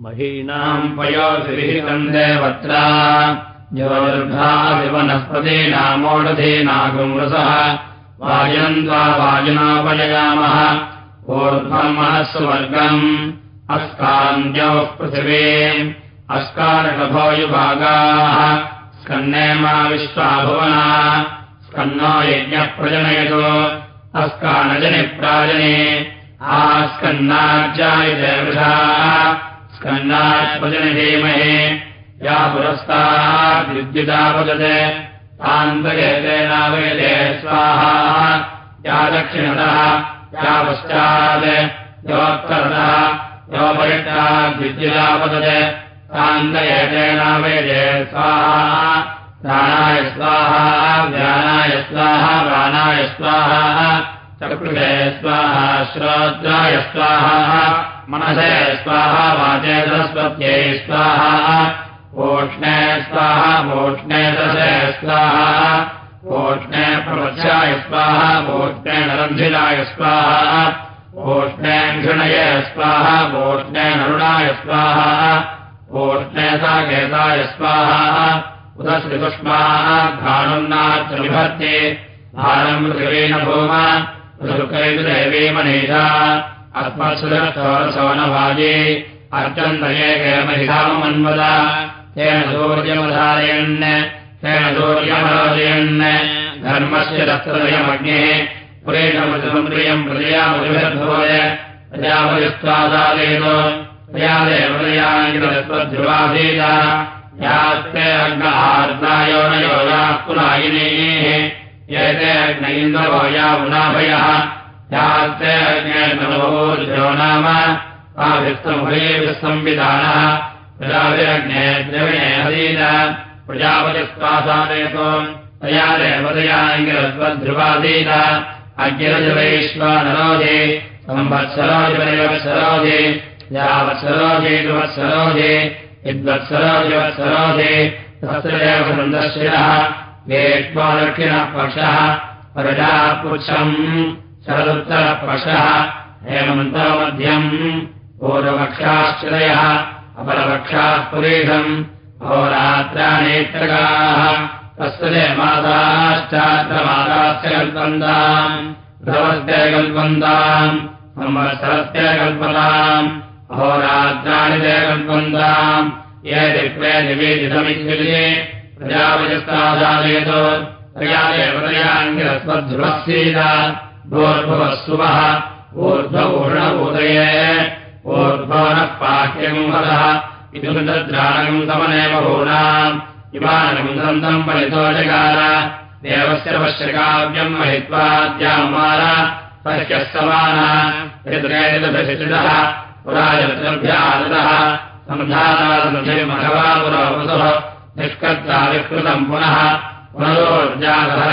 महीनाम् पयोधिविहितम् देवत्रा। ज्योतिर्भादिवनस्पतीनामोढधीनागुमृसः वायुनम् द्वा वायुनापययामः ऊर्ध्वम् महस्वर्गम् अस्कान्द्योः पृथिवे। अस्कारकभोयुभागाः। स्कन्ने मा विश्वाभुवना। स्कन्नो यज्ञः प्रजनयतो अस्कानजनिप्राजने। आस्कन्नाज्जायते वृषाः स्कन्नात्पजनधीमहे या पुरस्ताद्विद्युदापदते तान्तयतेनावयते स्वाहा। या दक्षिणतः या पश्चात् योत्तरतः योपरिष्टाद्विद्युदापदते तान्तयतेनावयते स्वाहा। प्राणाय स्वाहा व्यानाय स्वाहा प्राणाय स्वाहा चकृषे स्वाहा श्रोत्राय स्वाहा मनसे स्वाहा वाचे सरस्वत्यै स्वाहा। ओष्णे स्वाहा वोष्णे दशे स्वाहा। ओष्णे प्रवच्याय स्वाहा वोष्णे नरन्धिराय स्वाहा। ओष्णे घृणये स्वाहा वोष्णे नरुणाय स्वाहा। ओष्णे साकेताय स्वाहा। उदश्रिपुष्माः घाणुन्नात्रविभर्ति भारम् पृथिवीन भूम ऋतुकैतुदेवी मनीषा। अस्मत्सुरसोनभाजे अर्चन्तये केमहिधामन्वद तेन सूर्यमधारयन् तेन सूर्यमधारयन् धर्मस्य दत्तदयमग्निः पुरेशमृतमन्द्रियम् प्रजयामधिभोय प्रजापतिस्त्वादालयतो प्रजादेवदयाङ्गिरस्वध्रुवाधीत यास्ते अग्नहार्दायो न योगाः पुरायिनीः एते अग्नैन्द्रवो या उनाभयः प्रजाभिरग्ने द्रविणे हदीन प्रजापतिस्वासादयतो तया देवतयाङ्गिरस्वध्रुवाधीत अग्निरजवैश्वानरोधे संवत्सरोधिपरिवत्सरोधे यावत्सरोधे दुवत्सरोधे यद्वत्सरोधिवत्सरोधे तत्रैव सन्दर्शिनः वेष्मादक्षिणः पक्षः प्रजाः शरदुत्तरपक्षः हेमन्तमध्यम् पूर्वपक्षाश्चरयः अपरपक्षाः पुरीषम् होरात्रानेत्रगाः तस्य माताश्चात्रमातास्य कल्पन्ताम् ध्रुवस्य कल्पन्ताम् संवत्सरस्य कल्पताम् अहोरात्राणि ते कल्पन्ताम् ये प्रजापतिस्तादालयतो प्रजादेवतयाङ्गिरस्वध्रुवस्येत भूर्भुवस्सुवः ऊर्ध्वपूर्णभूतये ऊर्ध्वो नः पाह्यगुंहदः इदुन्द्राणम् समनेव भूनाम्। इमानम् जगार। देवस्य पश्यकाव्यम् महित्वाद्यामार पश्यः समानः। सन्धानादमघवा पुरोवसुः निष्कर्ता विकृतम् पुनः। पुनरोर्जातः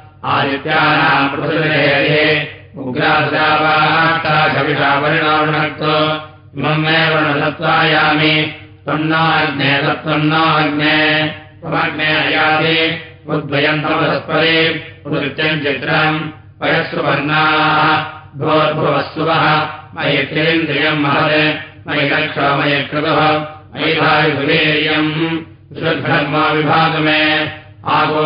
आदित्यानाम् तत्त्वन्नाग्ने त्वमग्ने अयाति उद्वयन्तमसस्परे उदृत्यम् चित्रम् वयस्रुवर्णाः भोर्भुवस्सुवः मयि त्रिन्द्रियम् महत् मयि कक्षो मयि कृतः मयि भाविसुवीर्यम् विभागमे आगो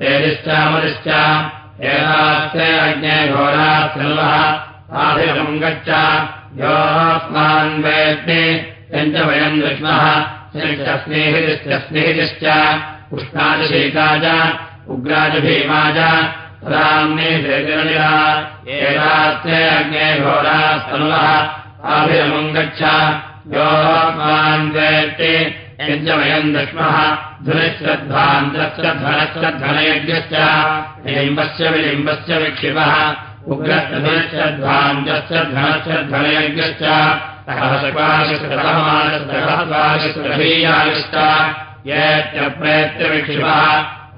तेदिश्चामदिश्च एतास्ते अग्ने सनुवः साधिकम् गच्छ योऽस्मान् वेत्ति यम् च वयम् विष्मः स्नेहितश्च स्नेहितश्च उष्णादिशीता च उग्राज भीमा च एतास्ते अग्ने घोरास्तनुवः आभिरमुम् गच्छ योत्मान्वेत्ति यञ्च वयम् दक्ष्मः धुनिश्रद्धान्तश्रद्धनश्रद्धनयज्ञश्च लिम्बस्य विलिम्बस्य विक्षिपः। सहस्वाशिश्रहीयाविष्ट येत्यप्रेत्यविक्षिपः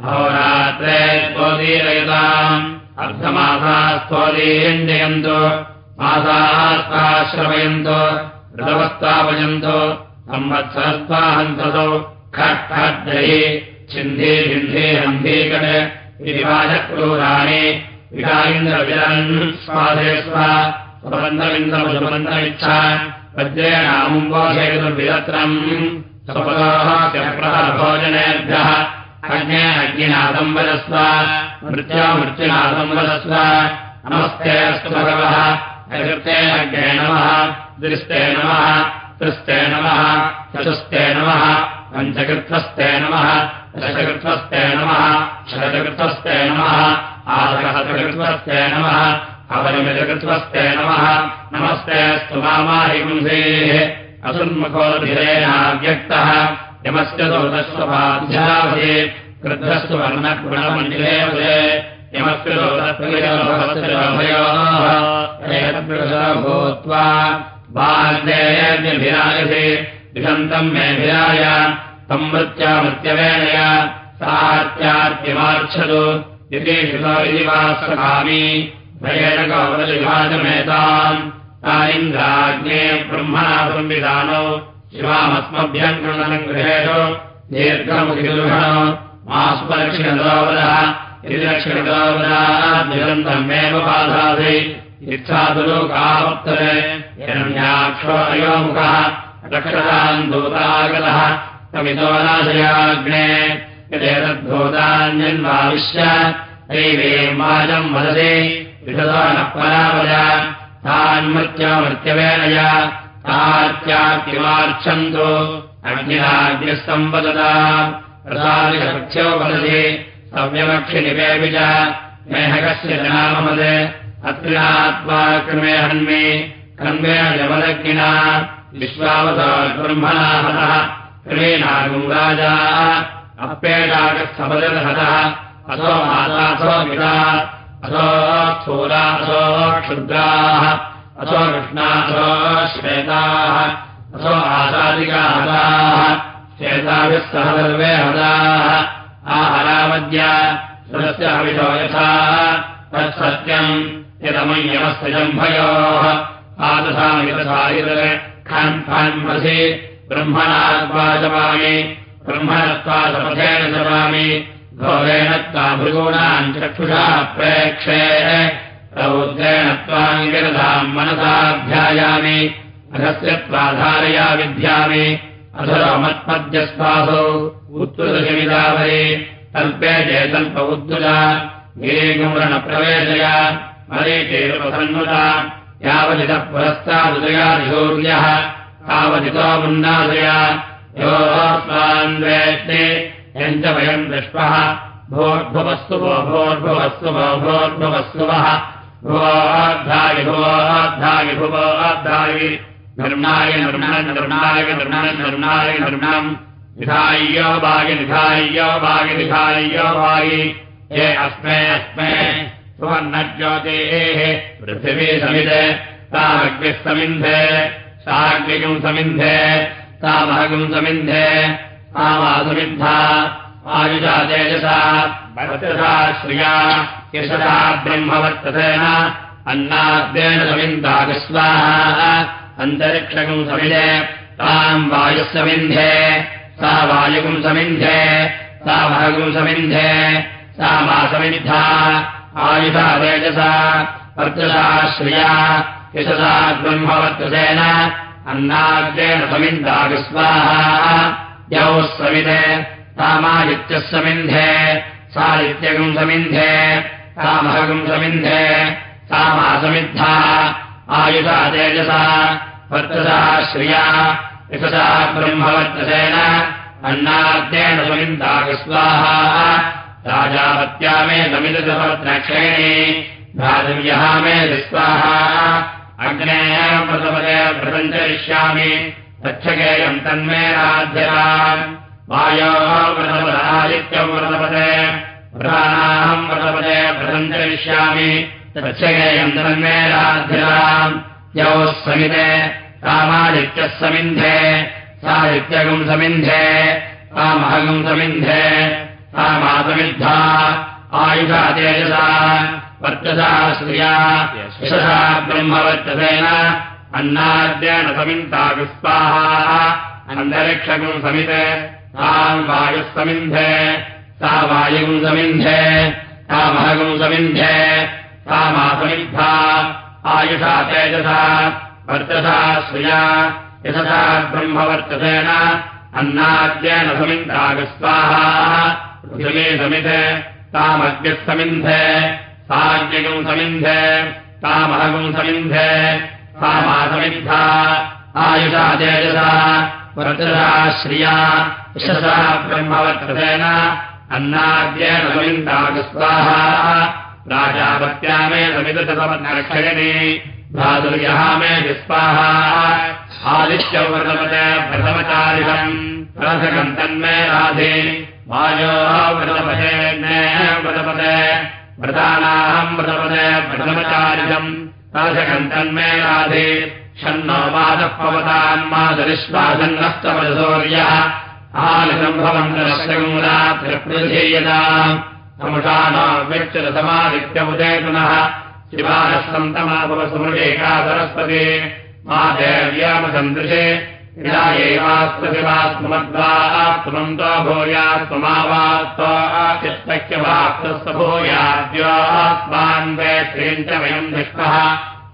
अहोरात्रे स्तोदीरयताम् अर्धमासास्तोदीयञ्जयन्तु मासाः श्रवयन्तु ऋतवस्तापयन्तु संवत्सरस्वाहन्तसौ खट् खड्डहि छिन्धे भिन्धे हन्धीकट इति वाचक्रूराणि विकारीन्द्रविरन् स्वाधयस्व स्वबन्धमिन्द्रमुपबन्धमिच्छा वज्रेणामुम्बोधेतुर्विरत्रम् स्वपदोः भोजनेभ्यः अग्ने मृत्या मृत्युनादम् वदस्व नमस्ते अस्तु भगवः अकृते अग्ने नमः दृष्टे नमः त्रिस्ते नमः चतुस्ते नमः पञ्चकृत्वस्ते नमः दशकृत्वस्ते नमः शतकृत्वस्ते नमः आदहतकृत्वस्ते नमः अवनिमितकृत्वस्ते नमः नमस्ते स्तु मामाहिपुंसेः असुन्मुखोभिरेणाव्यक्तः यमस्य यमस्य दोदत्वयोः भूत्वा बाल्येऽभिरायसे दिशन्तम् मेभिराय तम् मृत्या मृत्यवेणय इति श्रुतो वा सखामि भयेन गौरविभाजमेताम् तारिन्द्राज्ञे ब्रह्मणा संविधानो। शिवामस्मभ्यम् कृणनम् गृहेषु। दीर्घमुखिदुर्घणो मास्पदक्षिणदोवदः इति दक्षिणदोवदाद्यन्तमेव बाधासि इच्छादुलोकावत्तरे हिरण्याक्षो अयोमुखः रक्षताम् दूतागतः नाशयाग्ने यदेतद्धूतान्यन्वाविश्य दैवेम् वाजम् वदति तात्यात्तिमार्च्छन्तु अग्निराग्निः सम्वदता प्रसादिकपक्षो वदति सव्यमक्षिनिपेऽपि च मेहकस्य जनाममद अत्रिणात्मा क्रमे हन्मे कन्वेण जमदग्निना विश्वावताब्रह्मणाहतः क्रमेणागुम् राजा अप्येडागस्थपदहतः अथो माताथो गिता अथो अथो क्षुद्राः अथो कृष्णाथो श्वेताः अथो आसादिका हताः श्वेताभिः सह सर्वे हताः आहरामद्य सुरस्य हविषो यथा तत्सत्यम् यदमय्यमस्तजम्भयोः आदशामितसायुर खन् खन्मसि ब्रह्मणात्वाचवामि ब्रह्मणत्वासपथेन चवामि घोरेण त्वा भृगूणाम् चक्षुषा प्रेक्षे। रौद्रेण त्वाम् गिरधाम् मनसाध्यायामि। अधस्य त्वाधारया विद्यामि। अधरमत्पद्यस्वासौ उत्तुदशमिदावरे कल्पे चेतल्प उद्दुला गिरिगुम्रणप्रवेशय मरीचेरुपसन्नुता यावदितः पुरस्तादुदयादिशौर्यः तावदितो मुन्नादय। योस्वान्वेष्टे यम् च वयम् दृष्पः भोर्भुवस्तु भो भोर्भुवस्तु भो भोर्भुवस्तुवः भुवोद्धायि भुवोद्धायि भुवोद्धायि निर्णाय निर्णन् निर्णाय निर्णन् निर्णाय निर्णम्। निधाय्यो भागि निधाय्यो भागि निधाय्यो भागि ये अस्मे अस्मे सुवर्णज्योतेः पृथिवी समिधे तामग्निः समिन्धे साग्निगम् समिन्धे तामहगम् समिन्धे तामासुमिद्धा आयुषा तेजसा वर्तसा श्रिया यशसा ब्रह्मवर्तसेन अन्नाद्येन समिन्दागस्वाहा अन्तरिक्षकम् समिधे ताम् वायुः समिन्धे सा वायुगुम् समिन्धे सा महगुम् समिन्धे सा मासमिद्धा आयुषा तेजसा वर्तसा श्रिया यशसा ब्रह्मवर्तसेन अन्नाद्येन समिन्दागस्वाहा यौः समिधे तामादित्यः समिन्धे सादित्यगम् समिन्धे तामहगम् समिन्धे तामासमिद्धा आयुषा तेजसा वर्तसा श्रिया यशसा ब्रह्मवर्चसेन अन्नाद्येन सुमिन्दागस्वाहा राजावत्या मे समिदपत्रक्षेणे भ्रातव्यः मे विस्वाहा अग्नेय प्रथमते प्रपञ्चरिष्यामि तच्छकेयम् तन्मे राध्यता वायोः व्रतपदादित्यौ व्रतपते प्रधानाहम् व्रतपदे प्रसञ्चरिष्यामि तच्छकेयम् तन्मे राध्यताम् यौ समिते रामादित्यः समिन्धे साहित्यगुम् समिन्धे रामहगुम् समिन्धे रामासमिद्धा आयुषा तेजसा वर्चसा श्रिया। यशसा ब्रह्मवर्चसेन अन्नाद्येन समिन्तागुस्वाहा अन्तरिक्षगुम् समिते। ताम् वायुः समिन्धे। सा वायुगुम् समिन्धे। तामहगुम् समिन्धे। तामासमिद्धा आयुषा तेजसा वर्चसा श्रिया। यशसा ब्रह्मवर्चसेन अन्नाद्येन समिन्तागस्वाहा पृथिवी समिते तामग्निः समिन्धे साज्ञगुम् समिन्धे तामहगुम् समिन्धे तामासमिद्धा आयुषा तेजसा वर्चसा श्रिया, यशसा ब्रह्मवर्चसेन अन्नाद्येन समिन्तागस्वाहा राजापत्या मे समितसमक्षयणे भ्रातुर्यः मे विस्वाहा तन्मे राधे। वायोः व्रतपते व्रतपते व्रतानाहम् व्रतपते प्रथमचारिषम् रथकम् तन्मे राधे षण्णो वादः पवतान्मादविश्वासन्नस्तपदसौर्यः आलिसम्भवन्तरश्रगुरात्रिप्रधेयता समुषाना व्यक्तिरसमादित्यमुदे पुनः शिवानः सन्तमाभवसमुषेका सरस्वती। मा देव्यामसन्दृशे यदा एवास्त्वशिवास्त्वमद्वात्मन्तो भूयात्वमावात्वाचित्तक्यवाक्तस्य भूयाद्योस्मान् वेत्रेम् च वयम् दृष्टः।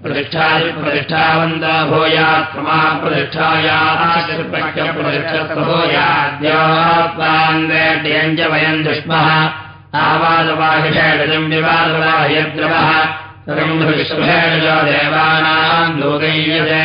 प्रतिष्ठादिप्रतिष्ठावन्तो भूयात्मा प्रतिष्ठायाः प्रतिष्ठस्य भूयाद्योस्मान् वेट्यम् च वयम् दृष्मः आवादवाहिषेडजम् विवादवाह्यद्रवः विश्वेणजो देवानाम् लोकय्यते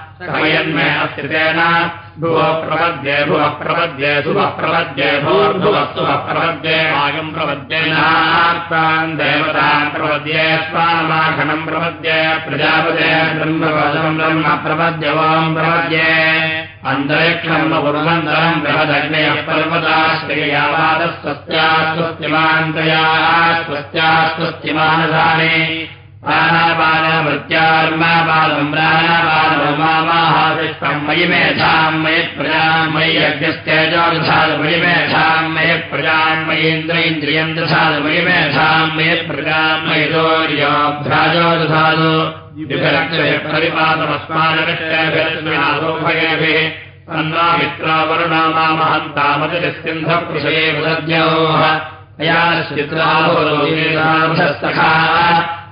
कमयन्मे अस्ति तेन। भुवः प्रपद्ये भुवः प्रपद्ये शुभः प्रपद्ये भूर्भुवः सुभः प्रपद्ये वायुम् प्रपद्येनार्तान् देवतान् प्रपद्ये स्वामाघनम् प्रपद्ये प्रजापते ब्रह्मवशम् ब्रह्म वाम् प्रपद्ये। अन्तरिक्षम् कुर्वन्तरम् बृहदग्नयः पर्वताश्रयावादः स्वस्त्यास्वस्तिमान्तया स्वस्त्यास्वस्तिमानसानि प्राणापालमृत्यार्मा बालम् प्राणापालमाहाविष्टम् मयि मेधाम् मयि प्रजाम् मयि यज्ञस्तेजो दधातु मयि मेधाम् मयि प्रजाम् मयीन्द्र इन्द्रियम् मयि मेधाम् मयि प्रजाम् मयि दोर्योभ्राजो दधातु परिपातमस्मानविष्टभिरस्मिनाभयभिः तन्ना मित्रावरुणा मामहन्तामतिस्सिन्धकृषये वदद्योः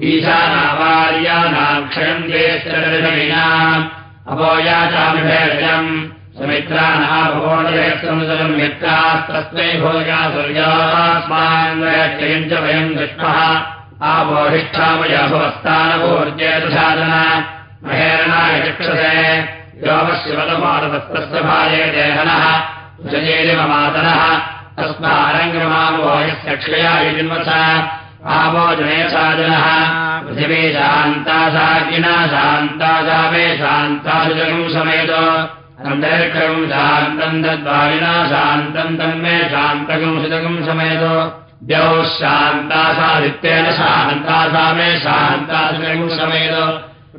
ईशानावार्याणाम् क्षयन्देश्चरणाम् अपोयाचामिभेदयम् सुमित्राणाभवोदयसंसदम् मित्रास्तस्मै भोगा सूर्यास्मान्वयक्षयम् च वयम् दृष्टः। आपोहिष्ठामयभवस्तानभूर्जेतसाधन महेरणाय चक्षसे योमशिवतमारतस्तस्य भाये देहनः। सुजयेरिममातनः तस्मारङ्गमामोहस्य क्षया आवोजने साधनः पृथिवी शान्ता साकिना शान्ता सा मे शान्ताजुजगम् समेतो। अन्तरिक्षकम् शान्तम् तद्वारिणा शान्तम् तन्मे शान्तकम् शतकम् समेतो। द्यौः शान्तासादित्येन शान्ता सा मे शान्ताशकम् समेतो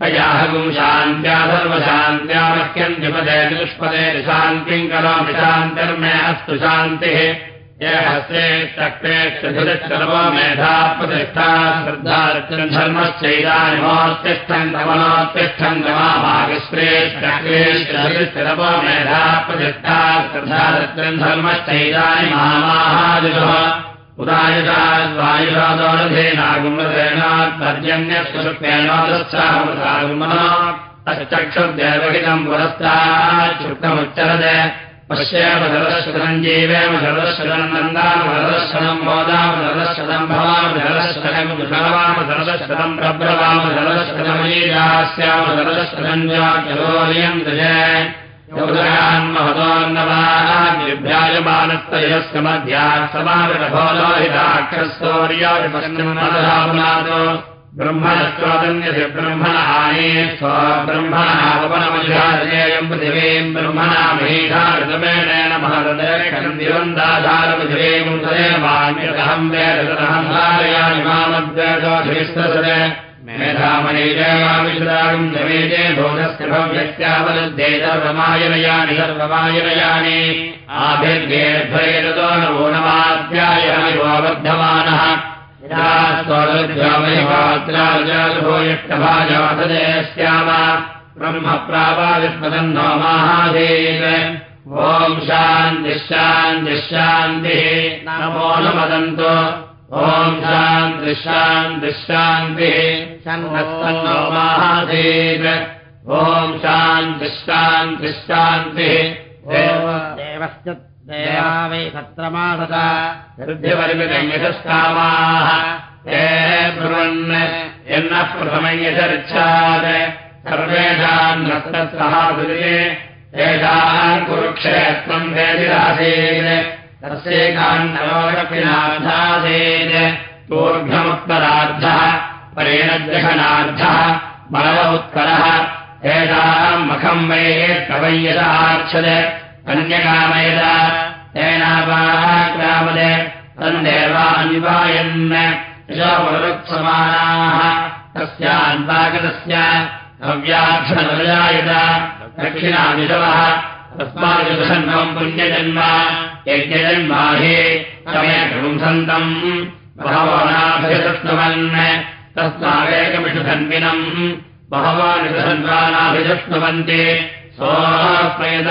तयाहगुम् शान्त्या सर्वशान्त्यामह्यम् द्विपदे चतुष्पदे शान्तिम् करोमि मेधा प्रतिष्ठा श्रद्धार्चन् धर्मश्चैदानिमोत्तिष्ठन् गमाभागश्रेष्ठक्लेश्चरवो मेधा प्रतिष्ठा उदायुधाद्वायुधादोरधेनागुमतेनागुमनश्चक्षुर्देवहितम् पुरस्ताच्छुक्तमुच्चरते पश्येव सरस्वतम् जीवेम सरस्वतम् नन्दाम सरस्वतम् मोदाम सरस्वतम् भवाम सरस्वतम् विभवाम सरस्वतम् प्रब्रवाम सरस्वतमलीजास्याम सरस्वतम् जाचलोर्यम् दजय ्यायमानस्तयस्य मध्यात् समाविरभोलोहिताक्षस्तौर्यादिपश्चिमनादो ब्रह्मणस्वादन्यस्य ब्रह्मण आने स्वब्रह्मणापनमधिहारयम् पृथिवीम् ब्रह्मणा महीधारतमेणेन महदम् दिवन्दाधारपृथिवीम् तदेवान्यदहम् वेदहम् धारयामि मामद्वेषोऽधिस्तसरे मेधामणिजयमाविशदागम् जमेजे भोजस्य भव्यस्यावरुद्धे सर्वमायनयानि आभिर्गेर्भयतो नवो यष्टभाजवतदेस्याम ब्रह्म प्रावाविस्मदन् नो माहाधेन ॐ शान्तिश्शान्तिश्शान्तिः। नमो न वदन्तो ॐ शान्तिश्शान्तिश्शान्तिः। सन्नस्तन्नो महाधीर ॐ शान्तिश्शान्तिश्शान्तिः। देवस्य सत्रमासता। हृद्यवर्गयशस्कामाः हे ब्रुवन् यन्नः प्रथमम् यशरिच्छात्। सर्वेषाम् येषाम् कुरुक्षेत्रम् वेदिरासीत् तस्यैकान्नवोरपिनार्थादेन तोर्घमुत्तरार्धः परेण जघनार्धः मलव उत्तरः एषाम् मखम् वै कवय्यदार्क्षद तेनापाक्रामद तन्देवानिवायन् यशोपरुत्समानाः तस्यान्वागतस्य नव्यार्थनवजायत दक्षिणादिशवः तस्मादृशन्वम् पुण्यजन्म यज्ञजन्माहे तमेकपुंसन्तम् बहवानाभिषष्णवन् तस्मादेकमिषधन्विनम्। बहवानिषन्वानाभिषष्णवन्ति सोऽस्मयत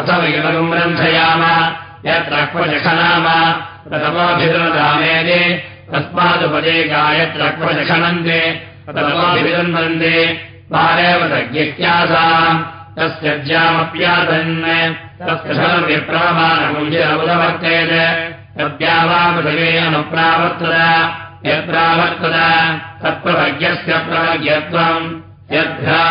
अथ वैलगम् रन्धयाम यत्र क्वजखनाम प्रथमाभिरदामेदे तस्मादुपदेका यत्र क्वजखनन्ते प्रथमाभिरन्वन्ते पारेव तज्ञत्यासा तस्य ज्यामप्यासन् तस्य सर्वप्रमाणमुदवर्तेत तद्यावापृथिवे अनुप्रावर्तत यत्रावर्तत तत्प्रभज्ञस्य प्रवज्ञत्वम् यद्धा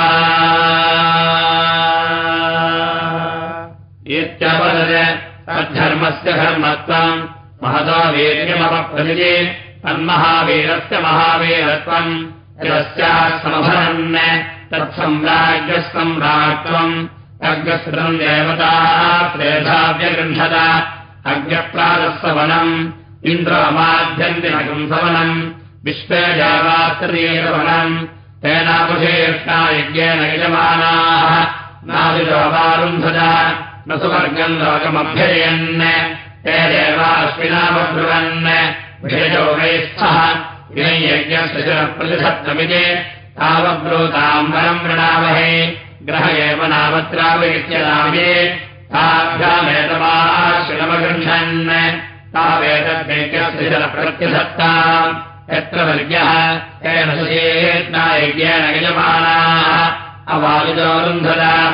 तद्धर्मस्य धर्मत्वम् महतो वीर्यमपप्रतिजे तन्महावीरस्य महावीरत्वम् यस्याः समभरन् तत्सम्राज्ञः सम्राट्त्वम् अग्रसृतम् देवताः प्रेधाव्यगृह्णत अग्रप्रादस्सवनम् इन्द्रमाध्यन्तिनकम् सवनम् विश्वे जावास्तरीयवनम् तेनापुषेष्टा यज्ञेन यजमानाः नाविलोपारुन्धत न सुवर्गम् लोकमभ्ययन्। ते देवाश्विनामब्रुवन्। विषयोगैस्थः यज्ञस्य शिरप्रतिशत्तमिति तावब्रूताम् वरम् वृणामहे ग्रह एव नामत्रावयित्यनामे ताभ्यामेतमाश्विनमगृह्णन्। तावेतद्यज्ञस्य शिरप्रत्यसत्ता यत्र वर्ग्यः? तेन सुचेत्नायज्ञेन यजमानाः। अवायुजोरुन्धर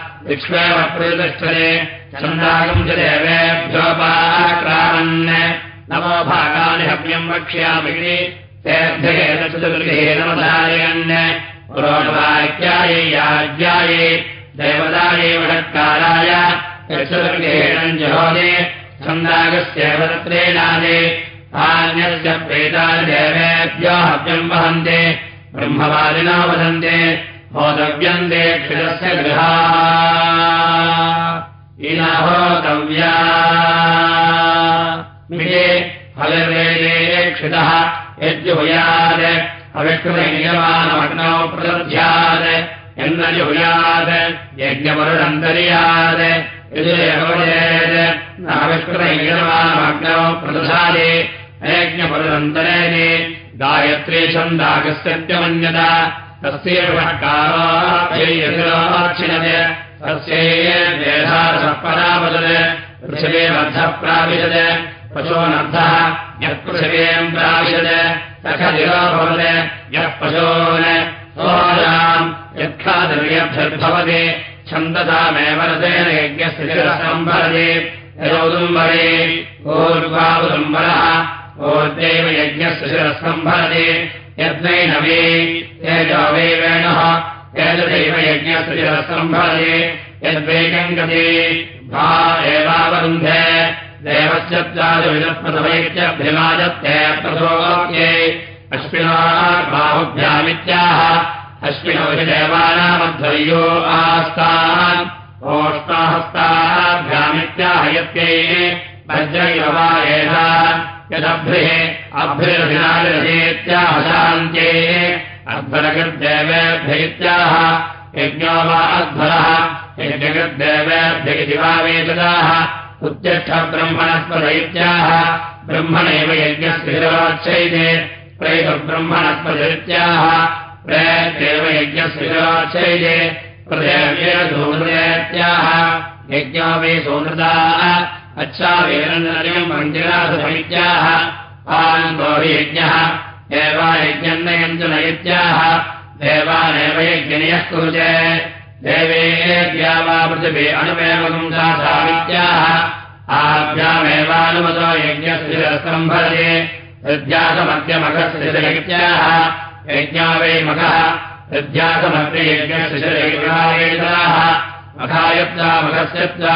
विक्ष्मेव प्रतिष्ठते छन्दागम् च देवेभ्योपाक्रामन् नमो भागानि हव्यम् वक्ष्यामि तेभ्येन चतुर्गृहेण मधारयन् पुरोणवाक्यायै याज्ञायै देवदायै वषत्काराय चतुर्गृहेण जहोदे छन्दागस्यैव तत्रेणादे आन्यस्य प्रेतादेवेभ्यो हव्यम् वहन्ते ब्रह्मवादिना वदन्ते होतव्यन्ते क्षिरस्य गृहा इनहोतव्या हलवेदे क्षितः यज्जुहुयात् अविष्कृतयमानमग्नौ प्रदध्यात् यन्नजुहुयात् यज्ञपरुरन्तर्यात् यजुरेवजेत् नाविष्कृतयमानमग्नौ प्रदधादे यज्ञपरुरन्तरेणे गायत्री छन्दागस्यत्यमन्यता तस्यैवकारोक्षिणते तस्यैर्वेधारसः परावदत् पृथिवे बद्धः प्राविशत् पशोनर्थः यः पृथिवीम् प्राविशत्। सखदिरो भवत् यः पशोन् सोजाम् यत्खादिर्यभ्यर्भवति छन्दसामेव रतेन यज्ञस्य शिरसम्भरति यदौदुम्बरे ऊर्वावुदुम्बरः ऊर्जैव यज्ञस्य शिरस्सम्भरति यद्नैनवे तेजो वै वेणुः। यजदैव यज्ञस्य शिरस्सम्भरति यद्वेगम् गति भा एवावरुन्धे। देवश्चत्वादिविदप्रथमैत्यभ्यमाजत्ते प्रसोक्ये अश्विना बाहुभ्यामित्याह अश्विनौ हि देवानामध्वर्यो आस्तान्। ओष्टाहस्ताभ्यामित्याह यत्यै। वज्रैव वा एषा यदभ्रिः अभ्रिर्विनालिरजेत्याहशान्त्ये अध्वरगद्देवेभ्यैत्याह यज्ञो वा अध्वरः यज्ञगद्देवेभ्यगिति वा उत्तिष्ठ ब्रह्मणस्पदैत्याह ब्रह्मणैव यज्ञस्य हिरवाक्षैते प्रैतब्रह्मणस्पदैत्याः प्रेत्येव यज्ञस्य हिरवाक्षैते वे यज्ञः देवायज्ञम् नयम् च नयत्याह देवानेव यज्ञनियः कुरुते देवेभ्या वा अणुमेवम् सामित्याह आभ्यामेवानुमतो यज्ञस्य स्तम्भरे हृद्यासमद्यमखस्थितयत्याह यज्ञा वै मखः हृद्यासमद्ययज्ञस्य शिरैराः मखायत्रा मखस्यत्रा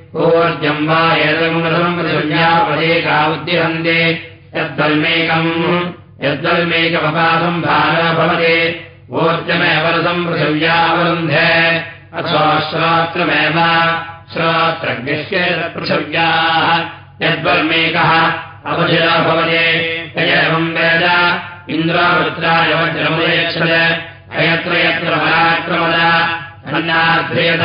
ऊर्जम् वा एतमुपदेका उद्दिहन्ते यद्वल्मेकम् यद्वल्मेकमपासम् भार भवति। ऊर्जमेव रसम् पृथिव्यावरुन्धे। अथवा श्रोत्रमेव श्रोत्रज्ञश्चेतपृथिव्याः यद्वर्मेकः अवधिरा भवते। एवम् वेद। इन्द्रावृत्राय वज्रमुदयच्छद। अयत्र यत्र पराक्रमद अन्नाध्रियत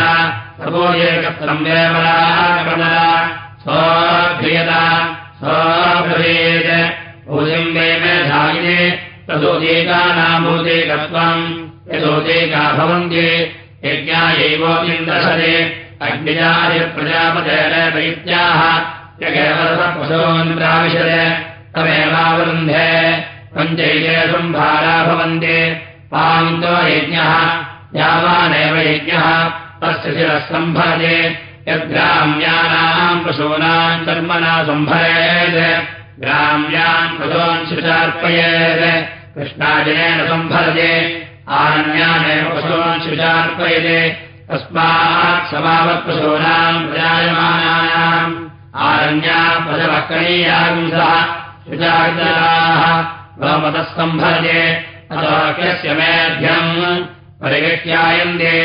तदोदेकानामोदेकत्वम्। यदोदेका भवन्ति यज्ञायैवोऽपिन्दसरे अग्निजादिप्रजापतेन दैत्याः यगेवरपशून् प्राविशत् तमेवावरुन्धे पञ्चैले सम्भारा भवन्ति। पान्तो यज्ञः यावानेव यज्ञः तस्य शिरः सम्भरते यद्ग्राम्यानाम् पशूनाम् कर्मणा सम्भरेत् ग्राम्यान् पशून् शुचार्पयेत् कृष्णाजनेन सम्भरते आरण्यानेव पशून् शुचार्पयते तस्मात् समावत्पशूनाम् प्रजायमानानाम्। आरण्या पशवकणीयागुंसः शुचार्जनाः भवतः सम्भरते अतोक्यस्य मेध्यम्। परिगत्यायन्ते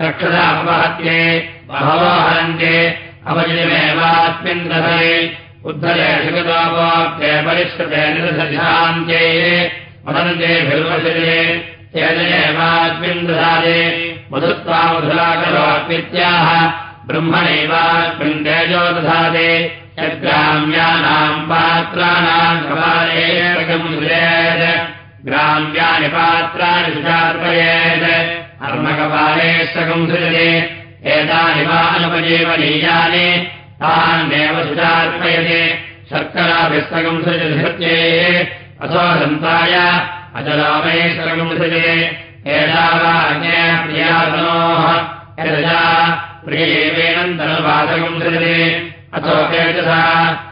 रक्षदापहत्ये बहवो हरन्ते। अवजमेवास्मिन् रथे उद्धरे सुगतावाप्ते परिष्कृते निरसशान्ते वदन्ते भिर्वशरे तेजनेवास्मिन् दधारे मधुत्वा मधुराकरोत्याह ब्रह्मणैवास्मिन् तेजो दधाते यद्ग्राम्यानाम् पात्राणाम् कपालेकम् सुरेत् ग्राम्यानि पात्राणि सुचार्पयेत् कर्मकपाले सकम् सृजते एतानि वानुपजीवनीयानि तान्नेव सुचार्पयते शर्कराभिस्तकम् सृजते अथो वा प्रियातनोः यजा प्रियेवेनन्तरवासकम् सृजते अथो तेजसा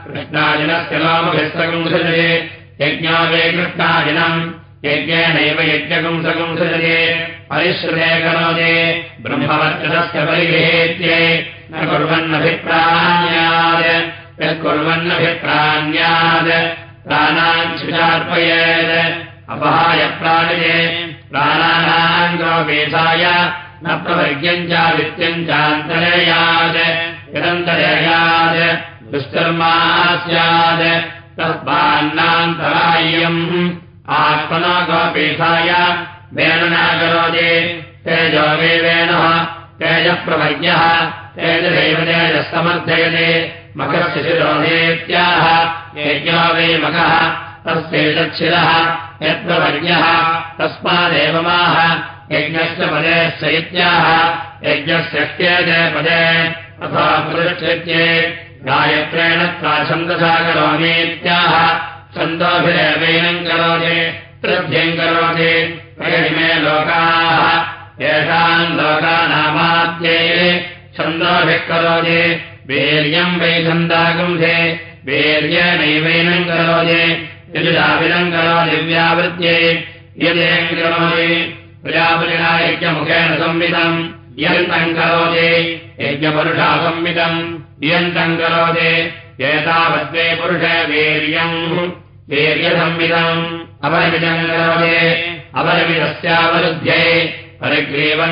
कृष्णाजिनस्य लोमभिस्तकम् सृजते यज्ञो वे कृष्णाजिनम् यज्ञेनैव यज्ञपुंसकम् सृजते परिश्रुते करोति ब्रह्मवर्चस्य परिगृहेत्ये न कुर्वन्नभिप्राण्यात् यत्कुर्वन्नभिप्राण्यात् प्राणान् शुचार्पयेत् अपहाय प्राणिजे प्राणानाम् गोपेधाय न प्रवर्ग्यम् चादित्यम् चान्तरेयात् निरन्तरेयात् दुष्कर्मा स्यात् तस्मान्नान्तराय्यम् आत्मना गोपीठाय वेणना करोति तेजो वे वेणः तेजप्रवर्ग्यः तेजदैव तेजः समर्थयते मखस्य शिरोधेत्याह यज्ञो वे मखः तस्यैतच्छिरः माह यज्ञस्य पदेश्च इत्याह यज्ञस्यक्त्येते पदे अथा प्रतिष्ठित्ये गायत्रेण त्वा छन्दसा करोमीत्याह छन्दोभिरेवैनम् करोति तृभ्यम् करोति प्रयिमे लोकाः येषाम् लोकानामाद्ये छन्दोभिः करोति वीर्यम् वै छन्दागुंसे वीर्येणैवैनम् करोति यजुराभिनम् करोति व्यावृत्ये। यदेम् करोति प्रजापतिना यज्ञमुखेन संवितम् यन्तम् करोति यज्ञपरुषा संवितम् इयन्तम् करोति। एतावद्वे पुरुषे वीर्यम् वीर्यसंविदम् अपरमिदम् करोति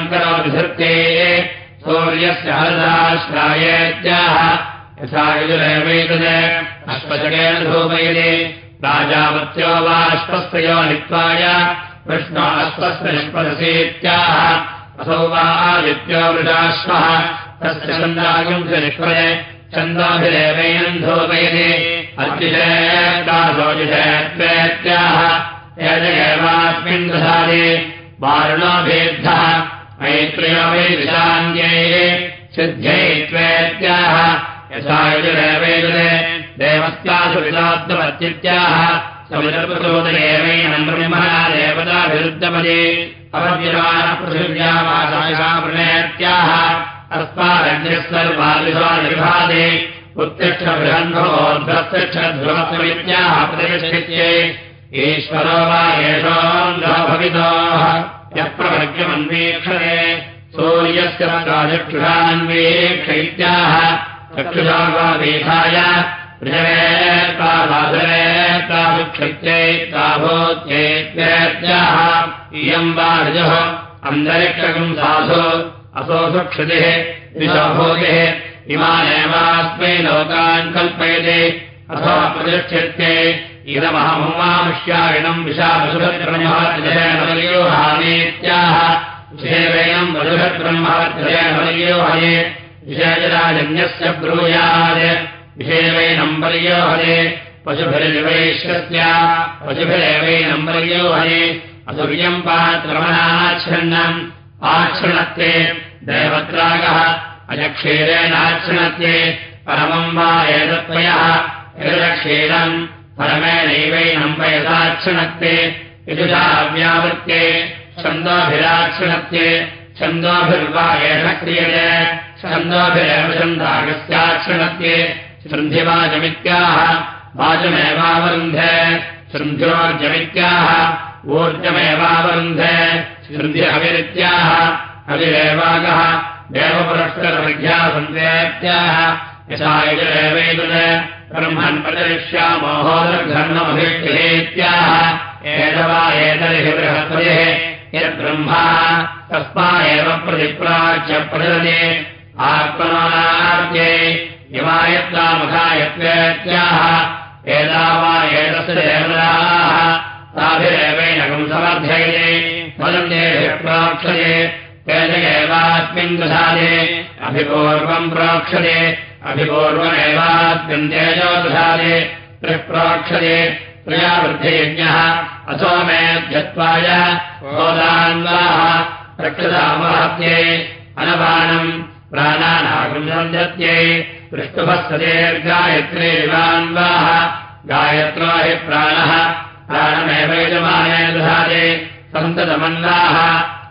करोति धृत्ये सूर्यस्य हरदाश्रायेत्याह। यथा यजुरेवैतत् अश्वशकेन धूमयति राजावत्यो वा अश्वस्तयो नित्वाय कृष्णो अश्वस्य निष्पदसीत्याह। असौ वा आदित्यो वृषाश्वः तस्य छन्दागुंस निष्पदे। छन्दोभिरेवैनम् धूपयति अत्युषेत्याह यज एवास्मिन् दधाति। वारुणोभेद्धः मैत्र्यो वै दिशान्यै सिद्ध्यै त्वेत्याह यथा अवद्यमानपृथिव्या वासायसा प्रणेत्याह अस्मारज्ञः सर्वादिशानिभादे उत्तिष्ठबृहन्भवोद्भ्रस्तिष्ठध्रुवत्वमित्याह प्रतिष्ठित्ये ईश्वरो वा भवितोः यः प्रवर्ग्यमन्वीक्षते सूर्यस्य चक्षुषान्वीक्षैत्याह चक्षुषा वा वेधाय पृथिवेत्ताभुक्षैत्यैत्ताभूत्यैत्याह इयम् वा ऋजः अन्तरिक्षकम् साधु असोऽसु क्षुतिः विशोभूतिः इमानेवास्मै लोकान् कल्पयते अथवा प्रतिष्ठित्ये इदमहमुमामुष्यायणम् विशालसुभद्रह्मयोहानेत्याह विषेवेनम् वधुभद्रह्मयोहये विषयजराजन्यस्य ब्रूयात्। विषेवैनम् पर्योहये पशुभिर्विवैश्वत्या पशुभिरेवैनम् पर्योहये असुर्यम् पात्रमणाच्छृण्णम् आच्छृणत्ते देवत्रागः। अजक्षीरेणाच्छृणत्ये परमम् वा एतत्त्वयः। एतक्षीरम् परमेणैवैनम् वयसाक्षिणत्ते यजुषाव्यावृत्ते छन्दोभिराक्षिणत्ये छन्दोभिर्वा एष क्रियते। छन्दोभिरेव छन्दागस्याक्षिणत्ये सन्धिवाचमित्याह वाचमेवावरुन्धे। सन्ध्योर्जमित्याह ऊर्जमेवावरुन्धे। सन्धि अविरित्याह अविरेवागः देवपुरस्करविद्या सन्धेत्याह यथा यजुरेवैतुल ब्रह्मन् प्रचरिष्यामोहोदर्घर्ममभिष्टिहेत्याह एतवा एतर्हि बृहस्पतिः यद्ब्रह्मा तस्मा एव प्रतिप्राच्य प्रदते आत्मनार्थे इमायत्तामुखायत्वेत्याह एता वा एतस्य देवताः ताभिरेवैनकम् समर्थयते। तेन एवास्मिन् दधाते। अभिपूर्वम् प्रोक्षते अभिपूर्वमेवास्मिन् तेजो दधाते त्रिप्रोक्षते प्रियावृद्धियज्ञः। असो मेऽध्यत्वाय गोदान्वाः रक्षसामहत्यै अनपानम् प्राणानागृन्दत्यै पृष्ठुभस्तदेर्गायत्रे दिवान्वाः गायत्रो हि प्राणः। प्राणमेव यजमाने दधाते। सन्ततमन्नाः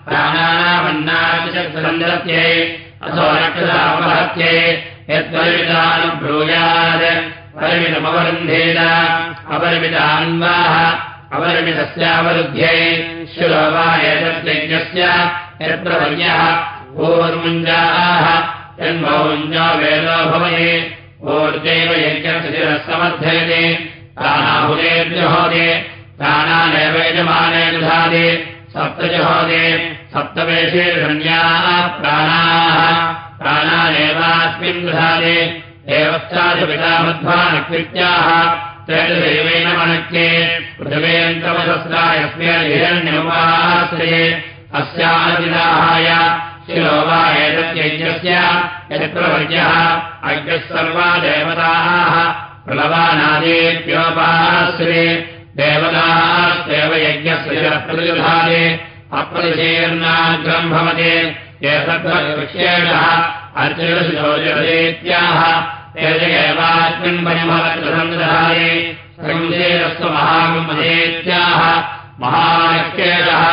प्राणानामन्नाचन्दत्यै असो रक्षसामहत्यै यत्परिमितानुभ्रूयात् परिमितमवरुन्धेन अपरिमितान्वाः अपरिमितस्यावरुध्ये शिरो वा एतद्यज्ञस्य यत्र वर्यः ऊर्मुञ्जाः यन्मौञ्जो वेदो भवये ऊर्जैव यज्ञस्य शिरः समर्थयते। प्राणाहुतेर्जुहोदे प्राणानेव यजमाने दधाति। सप्तजुहोदे सप्तवेशीर्षण्याः प्राणाः प्राणानेवास्मिन् दधाति देवश्चाधिपितामध्वानकृत्याः त्रैलदेवेन मनक्ये पृथिवेऽन्तमशस्रायस्मिन्निरण्यमुपाश्रये अस्यादिदाहाय शिरो वा एतद्यज्ञस्य यत्प्रवर्यः अज्ञः सर्वा देवताः। प्रलवानादेव्योपाश्रये देवतास्तेव यज्ञस्य प्रतिधाने अप्रतिशीर्णाग्रम् भवते तेज एवास्मिन् परिमलकृसन्दधाये संशेरस्व महागुमहेत्याह महानक्षेणः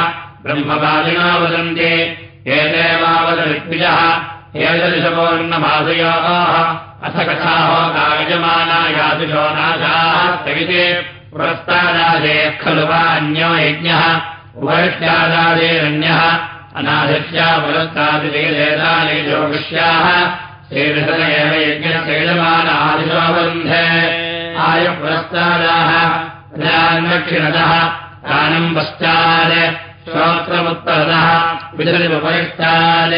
ब्रह्मवादिनो वदन्ते। एतेवावदऋत्विजः एतदृशपौर्णमासयोः अथ कथाहो कायजमाना यादुशो नाशाः स्थगिते पुरस्तादादेः खलु वा अन्यो यज्ञः। उपरिष्टादादेरन्यः अनाधिष्या पुरस्तादिलेदानि जोगुष्याः श्रीरसन एव यज्ञस्य यजमानादिशोबन्धे आयुपुरस्तादाः प्रजान्नक्षिणतः प्राणम् पश्चात् श्रोत्रमुत्तरतः विदलिमुपरिष्टात्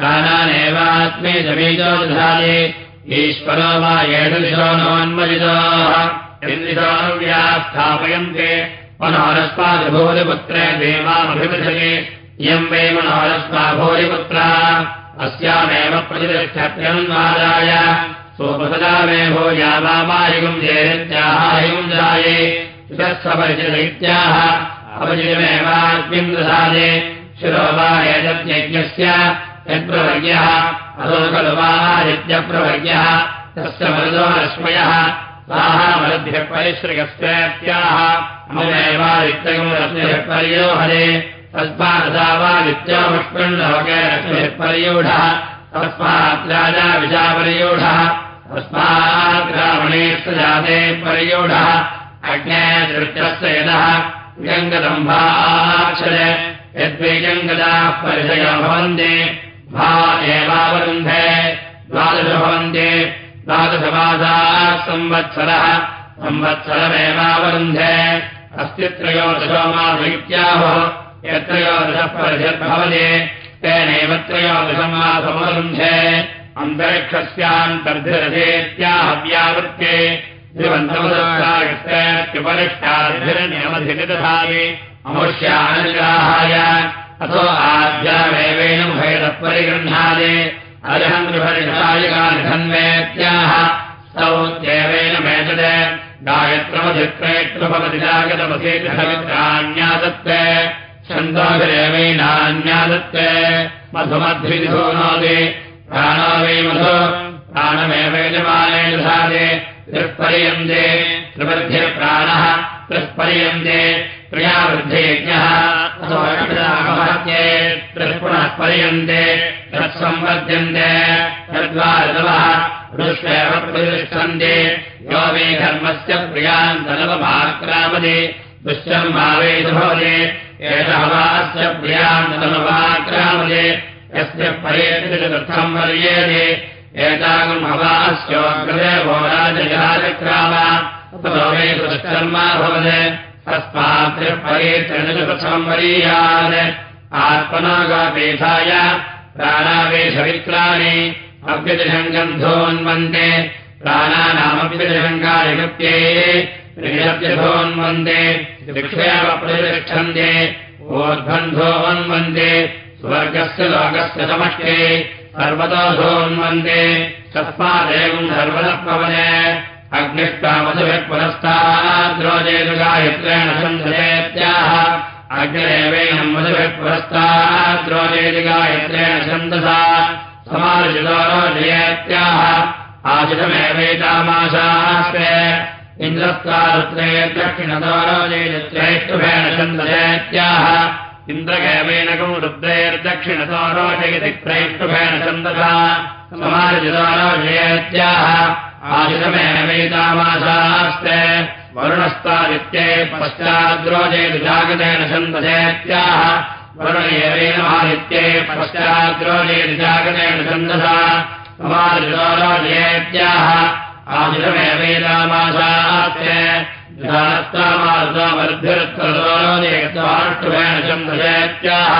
प्राणानेवात्मे जमीजो दधाति। ईश्वरो वा एषदिशो नोन्मजितोः इन्द्रिशोऽव्या स्थापयन्ते मनोरस्मादिभूरिपुत्रे देवामभिवृधये इयम् वै मनोरस्मा भूरिपुत्रा। अस्यामेव प्रतिष्ठत्यन्वादाय सोपसदा मे भूयामायुगम् जेत्याहायुगम् जाये। सुतस्वपरिचितैत्याह अपचितमेवास्मिन् दधाते। शिरो वा एतद्यज्ञस्य यत्प्रवर्यः अतो खलु वा आदित्यप्रवर्यः तस्य मरुदो रश्मयः ताः मरुद्भ्यः परिश्रयस्तेत्याह अमुमेवादित्यगम् पर्योहरे तस्मादसा वा पर्यूढः तस्मात् राजा विशापर्यूढः तस्मात् रावणेश्व जाते अग्ने दृष्टस्य यदः व्यङ्गदम्भाक्षर यद्विजङ्गदाः परिचयो भवन्ति भा एवावरुन्धे द्वादश भवन्ति द्वादशमासाः संवत्सरः संवत्सरमेवावरुन्धे अस्ति त्रयोदशो मासैत्याहुः यत्रयोदशः परिषद्भवति तेनैव त्रयोदशमासमवरुन्धे अन्तरिक्षस्यान्तर्धिरथेत्याहव्यावृत्ते त्रिवन्तमुपरिष्टाभिरन्यमधिनिदधामि अमुष्यानुग्राहाय अथो आद्यामेवेन भयदः परिगृह्णादे अजहन्तृभरिषायकानि धन्वेत्याह स्तौ देवेन मेतद गायत्रमधित्रेष्टभवति जागतमधेतिहवित्राण्यादत्ते छन्दोभिरेवैनान्यादत्ते मधुमध्विधोनोदे प्राणो वै मधु प्राणमेव यजमाने दधाते तिरुपर्यन्ते त्रिवृद्धिप्राणः त्रिःपर्यन्ते त्रिया वृद्धियज्ञः त्रिः पर्यन्ते तत्सम्पद्यन्ते तद्वा ऋतवः ऋष्वेव प्रतिष्ठन्ते यो मे धर्मस्य प्रियान्तनवमाक्रामदे दुश्चर्मावेदु भवते एषः वास्य प्रियान्तनवाक्रामदे यस्य परेतिरर्थम् वर्येते। ततो मे दुश्चर्मा भवते। तस्मात्परेत्रनिरथम् वरीयान् आत्मनागापेधाय प्राणावेशवित्राणि अभ्यतिशङ्गन्धोन्वन्दे प्राणानामभ्यतिशङ्कारिकृत्ये ऋषभ्यथोन्वन्दे दिक्षयावप्रतिष्ठन्ते ओर्ध्वन्धोन्वन्दे स्वर्गस्य लोकस्य समष्टे सर्वतोऽधोन्वन्दे तस्मादेवम् सर्वदपवने अग्निष्टामधुभिर्पुरस्ताद्रोजेतुगायत्रेण छन्दसेत्याह अग्निरेवेण मधुभिर्पुरस्ताद्रोजेतुगायत्रेण छन्दसा रोजयेत्याह आशिषमेवेतामाशास्ते छन्दसेत्याह। इन्द्रगेवेन रुद्रैर्दक्षिणतो रोचयति त्रैष्टुभेण छन्दसा। समार्जितोरोजयत्याह आशिषमेवैतामाशास्ते वरुणस्तादित्ये पश्चाद्रोजेतु जागतेन छन्दसेत्याह। वरुणेवेन आदित्ये पश्चाद्रोजेतु जागतेन छन्दसा। समार्जितोरोजयत्याह आशिषमेवैतामाशास्ते र्भिरुत्तरोजेत्वाष्टुभेण छन्दसेत्याह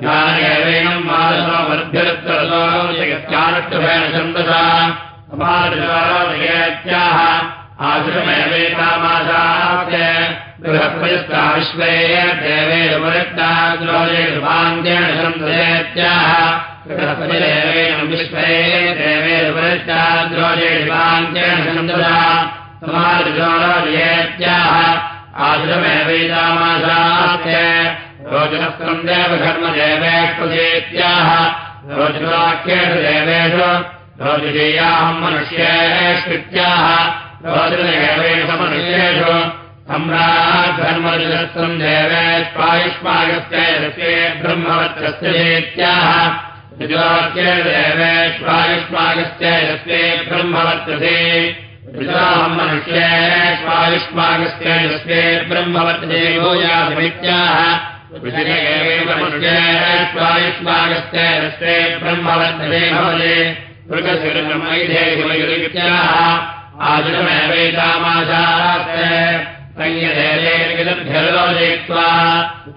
ज्ञानेवेन मादसोमर्भ्यरुत्तरोजेत्यानुष्टुभेण छन्दसा बृहस्पतिस्ता विश्वे देवे छन्दसेत्याह बृहस्पतिदेवेन विश्वे देवे उपरिष्टाद्रोजेर्वान्त्येन छन्दसा समार्जोराजयत्याह आश्रमेवेदामाशास्ते रोचनस्त्रम् देवधर्मदेवेष्वजेत्याह रोचनवाक्येषु देवेषु रोचनीयाहम् मनुष्येष्कृत्याह रोचनदेवेषु मनुष्येषु सम्राट्धर्मजस्त्रम् ऋतुवाक्ये देवेष्वायुष्मागस्त्य यस्ते ब्रह्मवर्तसे ऋतुराहम् मनुष्येष्वायुष्मागस्त्य यस्ते ब्रह्मवर्तसे भूयासमित्याह ृषिरेष्वायुष्मागस्त्य यस्ते ब्रह्मवर्तसे भवते। मृगशिरमैधेहिमयुरित्याह आजुषमेवेतामाशास्ते संयधेरेर्गिलभ्यलोजयित्वा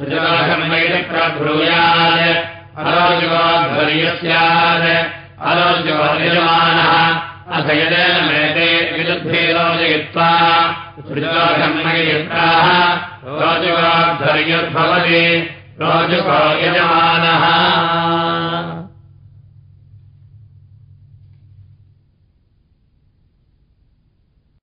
ऋतुराहम् वैदप्रभ्रूयात् अलोजुवाध्वर्यस्यात् अलोजुवर्यमानः अथयदेन मेते विदुद्भिरोजयित्वा सृजोघर्मयित्राः रोजुवाध्वर्यर्भवति रोजुको